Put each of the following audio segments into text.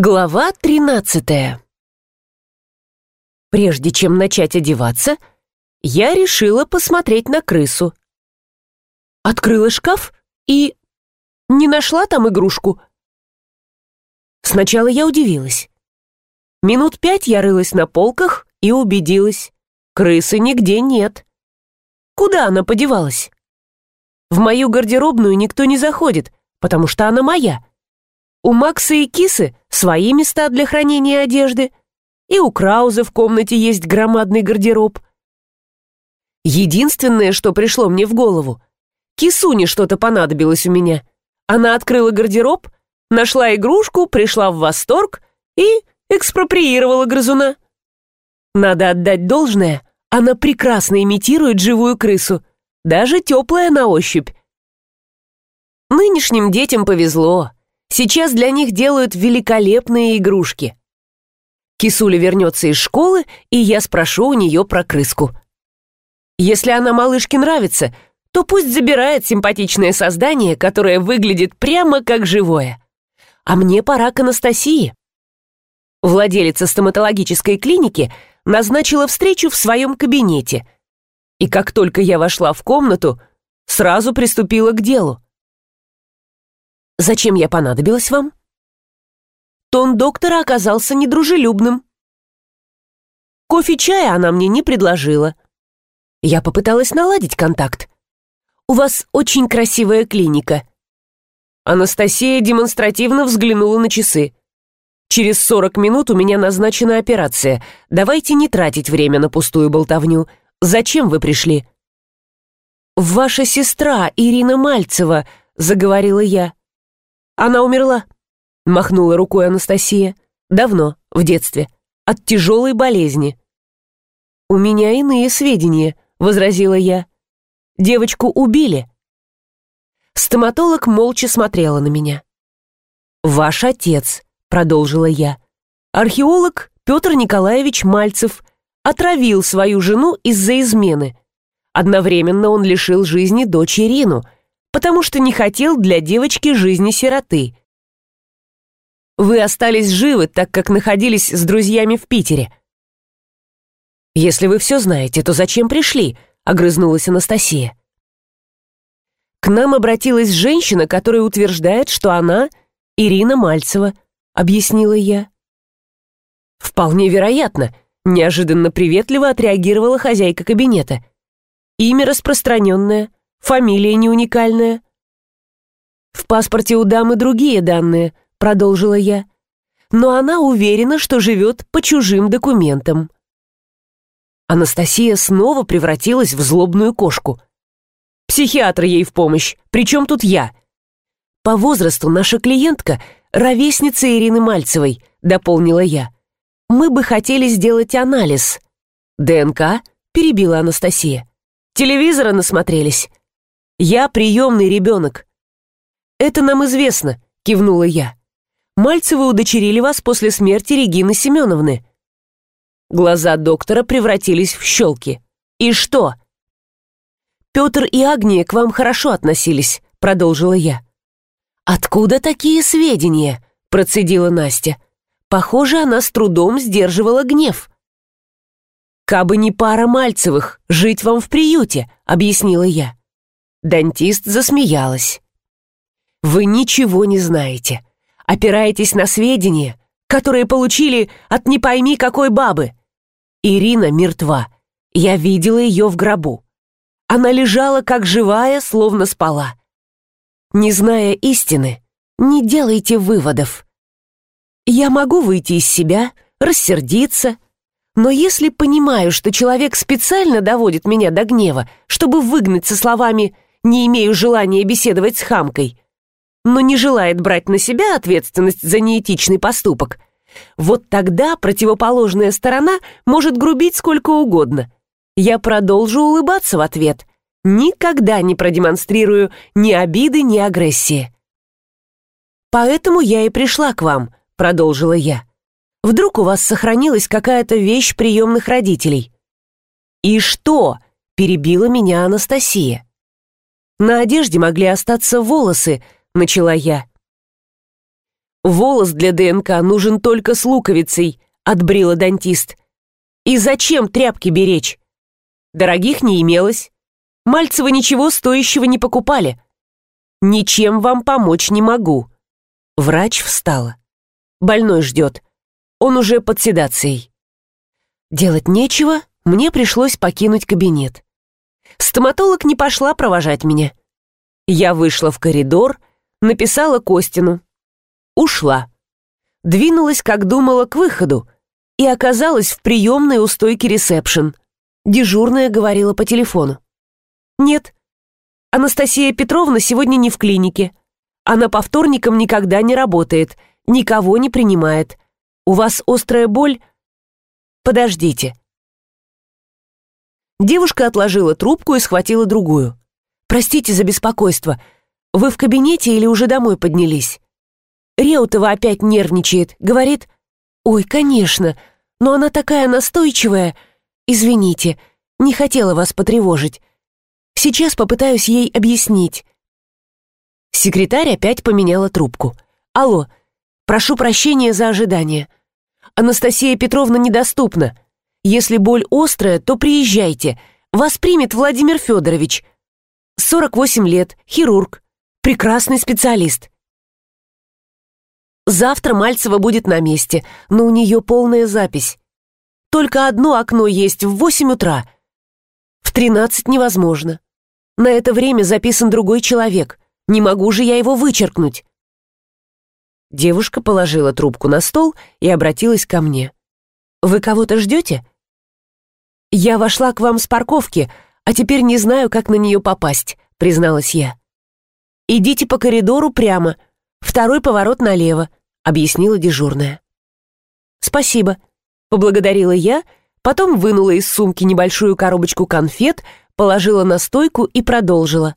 Глава 13 Прежде чем начать одеваться, я решила посмотреть на крысу. Открыла шкаф и не нашла там игрушку. Сначала я удивилась. Минут пять я рылась на полках и убедилась. Крысы нигде нет. Куда она подевалась? В мою гардеробную никто не заходит, потому что она моя. У Макса и Кисы свои места для хранения одежды, и у Крауза в комнате есть громадный гардероб. Единственное, что пришло мне в голову, Кисуне что-то понадобилось у меня. Она открыла гардероб, нашла игрушку, пришла в восторг и экспроприировала грызуна. Надо отдать должное, она прекрасно имитирует живую крысу, даже теплая на ощупь. Нынешним детям повезло. Сейчас для них делают великолепные игрушки. Кисуля вернется из школы, и я спрошу у нее про крыску. Если она малышке нравится, то пусть забирает симпатичное создание, которое выглядит прямо как живое. А мне пора к Анастасии. Владелица стоматологической клиники назначила встречу в своем кабинете. И как только я вошла в комнату, сразу приступила к делу. Зачем я понадобилась вам? Тон доктора оказался недружелюбным. Кофе-чая она мне не предложила. Я попыталась наладить контакт. У вас очень красивая клиника. Анастасия демонстративно взглянула на часы. Через сорок минут у меня назначена операция. Давайте не тратить время на пустую болтовню. Зачем вы пришли? Ваша сестра Ирина Мальцева, заговорила я. Она умерла, махнула рукой Анастасия. Давно, в детстве, от тяжелой болезни. У меня иные сведения, возразила я. Девочку убили. Стоматолог молча смотрела на меня. Ваш отец, продолжила я. Археолог Петр Николаевич Мальцев отравил свою жену из-за измены. Одновременно он лишил жизни дочь Ирину – потому что не хотел для девочки жизни сироты. Вы остались живы, так как находились с друзьями в Питере. Если вы все знаете, то зачем пришли? огрызнулась Анастасия. К нам обратилась женщина, которая утверждает, что она Ирина Мальцева, объяснила я. Вполне вероятно, неожиданно приветливо отреагировала хозяйка кабинета. Имя распространенное, Фамилия не уникальная. В паспорте у дамы другие данные, продолжила я. Но она уверена, что живет по чужим документам. Анастасия снова превратилась в злобную кошку. Психиатр ей в помощь, причем тут я. По возрасту наша клиентка — ровесница Ирины Мальцевой, дополнила я. Мы бы хотели сделать анализ. ДНК? Перебила Анастасия. Телевизора насмотрелись. Я приемный ребенок. Это нам известно, кивнула я. Мальцевы удочерили вас после смерти Регины Семеновны. Глаза доктора превратились в щелки. И что? Петр и Агния к вам хорошо относились, продолжила я. Откуда такие сведения? процедила Настя. Похоже, она с трудом сдерживала гнев. «Кабы не пара Мальцевых, жить вам в приюте», — объяснила я. Дантист засмеялась. «Вы ничего не знаете. Опираетесь на сведения, которые получили от не пойми какой бабы. Ирина мертва. Я видела ее в гробу. Она лежала как живая, словно спала. Не зная истины, не делайте выводов. Я могу выйти из себя, рассердиться, но если понимаю, что человек специально доводит меня до гнева, чтобы выгнать со словами не имею желания беседовать с хамкой, но не желает брать на себя ответственность за неэтичный поступок, вот тогда противоположная сторона может грубить сколько угодно. Я продолжу улыбаться в ответ, никогда не продемонстрирую ни обиды, ни агрессии. «Поэтому я и пришла к вам», — продолжила я. «Вдруг у вас сохранилась какая-то вещь приемных родителей?» «И что?» — перебила меня Анастасия. На одежде могли остаться волосы, начала я. Волос для ДНК нужен только с луковицей, отбрила дантист. И зачем тряпки беречь? Дорогих не имелось. Мальцева ничего стоящего не покупали. Ничем вам помочь не могу. Врач встала. Больной ждет. Он уже под седацией. Делать нечего, мне пришлось покинуть кабинет. Стоматолог не пошла провожать меня. Я вышла в коридор, написала Костину. Ушла. Двинулась, как думала, к выходу и оказалась в приемной у стойки ресепшн. Дежурная говорила по телефону. «Нет, Анастасия Петровна сегодня не в клинике. Она по вторникам никогда не работает, никого не принимает. У вас острая боль? Подождите». Девушка отложила трубку и схватила другую. «Простите за беспокойство. Вы в кабинете или уже домой поднялись?» Реутова опять нервничает, говорит, «Ой, конечно, но она такая настойчивая. Извините, не хотела вас потревожить. Сейчас попытаюсь ей объяснить». Секретарь опять поменяла трубку. «Алло, прошу прощения за ожидание. Анастасия Петровна недоступна. Если боль острая, то приезжайте. Вас примет Владимир Федорович. 48 лет, хирург, прекрасный специалист. Завтра Мальцева будет на месте, но у нее полная запись. Только одно окно есть в 8 утра. В 13 невозможно. На это время записан другой человек. Не могу же я его вычеркнуть. Девушка положила трубку на стол и обратилась ко мне. «Вы кого-то ждете?» «Я вошла к вам с парковки, а теперь не знаю, как на нее попасть», — призналась я. «Идите по коридору прямо, второй поворот налево», — объяснила дежурная. «Спасибо», — поблагодарила я, потом вынула из сумки небольшую коробочку конфет, положила на стойку и продолжила.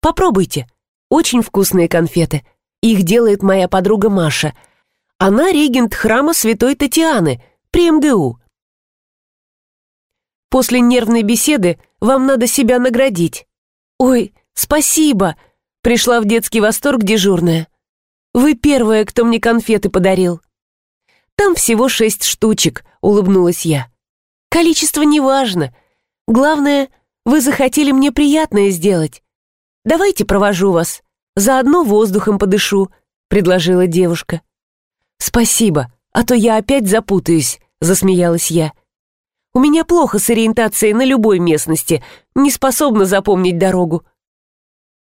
«Попробуйте. Очень вкусные конфеты. Их делает моя подруга Маша. Она регент храма Святой Татьяны при МГУ. После нервной беседы вам надо себя наградить. Ой, спасибо, пришла в детский восторг дежурная. Вы первая, кто мне конфеты подарил. Там всего шесть штучек, улыбнулась я. Количество не важно. Главное, вы захотели мне приятное сделать. Давайте провожу вас. Заодно воздухом подышу, предложила девушка. Спасибо, а то я опять запутаюсь, засмеялась я. У меня плохо с ориентацией на любой местности, не способна запомнить дорогу.